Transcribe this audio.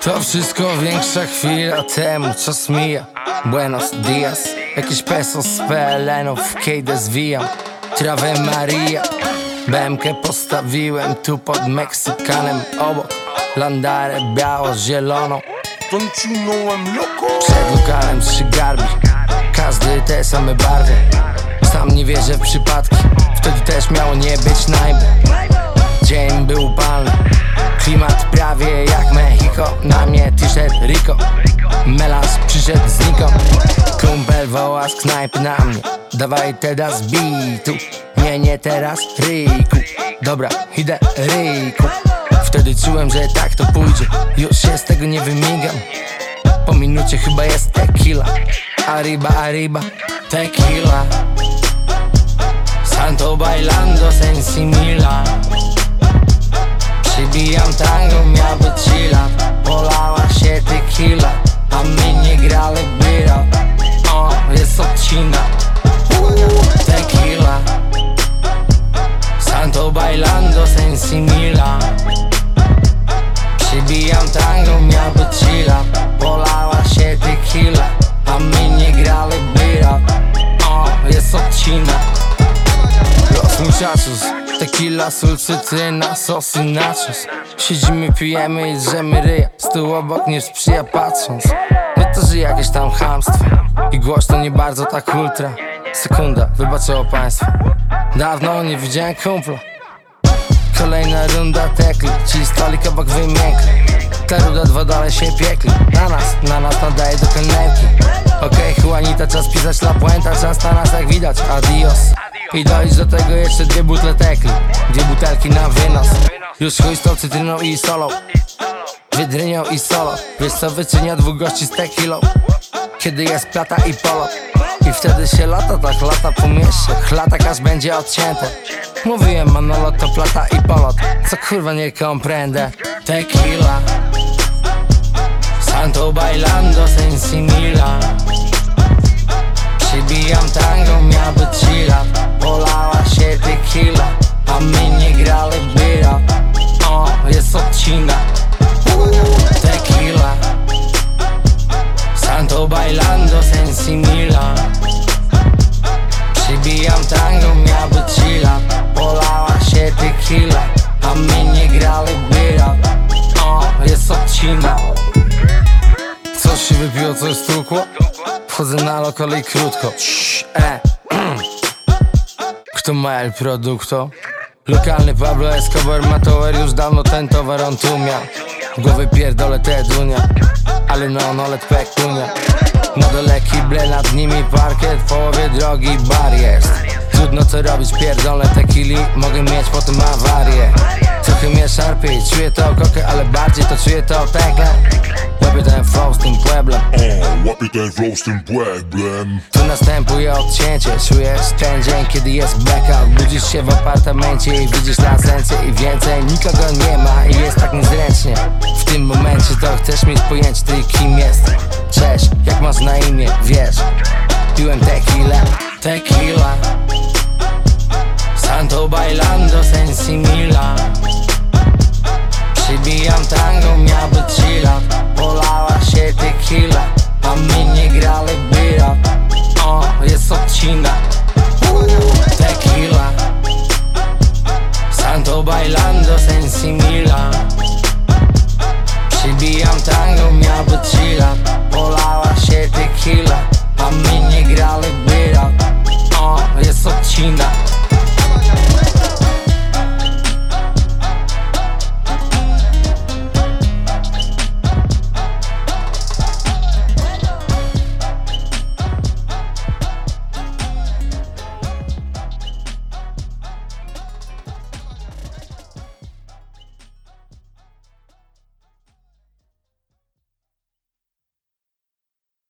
To wszystko większa chwila temu, czas mija Buenos dias Jakieś pesos z PLN-ów w kejdę zwijam Trawę Maria. BMK postawiłem tu pod Meksykanem obok Landarę biało-zieloną. Przed lokalem trzy garbi Każdy te same barwy. Sam nie wierzę w przypadki Wtedy też miało nie być najby Dzień był upalny Klimat prawie jak Mexico. Na mnie t-shirt Rico. Melas przyszedł znikąd Kumpel woła z knajpy na mnie. Dawaj teraz bitu. Nie, nie teraz Riku. Dobra, idę Riku. Wtedy czułem, że tak to pójdzie. Już się z tego nie wymigam. Po minucie chyba jest tequila. Arriba, arriba, tequila. Santo bailando sensimila Przybijam tango, miał być chilla. Polała się tequila A my nie grali bira. O, jest odcina Tequila. Santo bailando sensimila Przybijam tango, miał być chilla. Polała się tequila A my nie grali bira. O, jest odcina Los muchachos Tequila, sól, cytryna, sosy nachos Siedzimy, pijemy i drzemy ryja. Stół obok nie sprzyja patrząc. My to żyje jakieś tam chamstwo. I głośno nie bardzo tak ultra. Sekunda, wybaczyło państwo. Dawno nie widziałem kumpla. Kolejna runda tekli. Ci stali kabak wymiękli. Ta ruda dwa dalej się piekli. Na nas, na nas nadaje do kelnerki. Okej, Juanita, czas pisać la puenta. Czas na nas jak widać, adios I dojść do tego jeszcze dwie butle tekli Dwie butelki na wynos. Już chuj z tą cytryną i solą Wydrynią i solo Wiesz co wyczynia dwóch gości z tequilą Kiedy jest plata i polo. I wtedy się lata, tak lata po mieście. Chlata aż będzie odcięte. Mówiłem Manolo to plata i polot Co kurwa nie komprendę Tequila. Santo bailando sensimila Przybijam tango, miał być chilla Polała się tequila A my nie grali bira O, jest odcina Tequila. Santo bailando sensimila. Przybijam tango, miał być chilla. Polała się tequila A my nie grali bira O, jest odcina Coś się wypiło, coś stukło Wchodzę na lokal i krótko. Cii, e. Kto ma el produkto? Lokalny Pablo Escobar ma Już dawno ten towar on tu miał W głowie pierdolę te dunia Ale no, no let pekunia Na dole kible, nad nimi parkiet W połowie drogi bar jest. Trudno co robić, pierdolę tequili Mogę mieć potem awarię. Trochę mnie szarpie czuję to kokę Ale bardziej to czuję to tekle Ten flow tym błęblem tu następuje odcięcie. Czujesz ten dzień, kiedy jest blackout Budzisz się w apartamencie i widzisz na I więcej nikogo nie ma i jest tak niezręcznie. W tym momencie to chcesz mieć pojęcie ty kim jestem Cześć, jak masz na imię, wiesz Piłem tequila, tequila. Santo bailando sensimila China, uh, tequila. Santo bailando sensi mila. Przybijam tango, mia bocila. Polała się tequila, a my nie grali bira. O, oh, jest odcina.